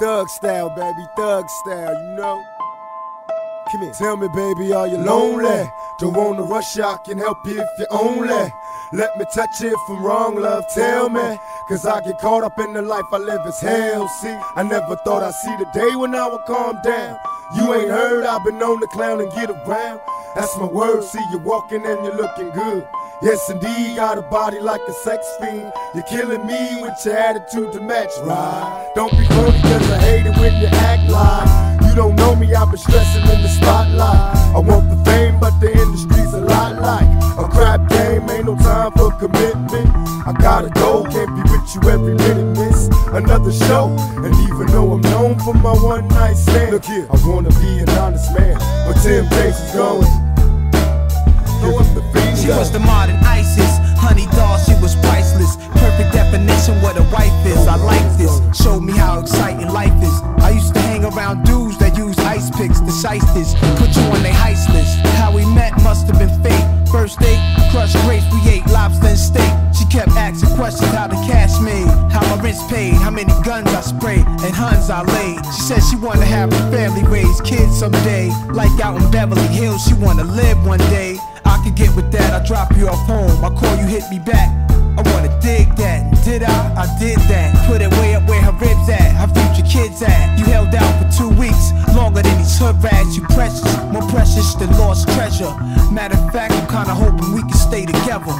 Thug style, baby, thug style, you know. Come here. Tell me, baby, are you lonely? Don't wanna rush I can help you if you only. Let me touch you if I'm wrong, love, tell me. Cause I get caught up in the life I live as hell. See, I never thought I'd see the day when I would calm down. You ain't heard, I've been on the clown and get around. That's my word, see you walking and you're looking good. Yes, indeed, got a body like a sex fiend. You're killing me with your attitude to match, right? Don't be phony, cause I hate it when you act like you don't know me, I've been stressing in the spotlight. I want the fame, but the industry's a lot like a crap game, ain't no time for commitment. I gotta go, can't be with you every minute, miss another show. And even though I'm known for my one night stand, look here, I wanna be an honest man, but temptation's going. Was the modern Isis, honey doll, she was priceless. Perfect definition what a wife is. I like this. Showed me how exciting life is. I used to hang around dudes that use ice picks, the shysters, put you on their heist list. How we met must have been fate. First date, crushed grapes, we ate lobster and steak. She kept asking questions how the cash made, how my rent's paid, how many guns I sprayed, and huns I laid. She said she wanna have a family, raise kids someday. Like out in Beverly Hills, she wanna live one day. Could get with that, I drop you off home. I call you, hit me back. I wanna dig that. Did I? I did that. Put it way up where her ribs at, her future kids at. You held out for two weeks, longer than these hood rats. You precious, more precious than lost treasure. Matter of fact, I'm kinda hoping we can stay together.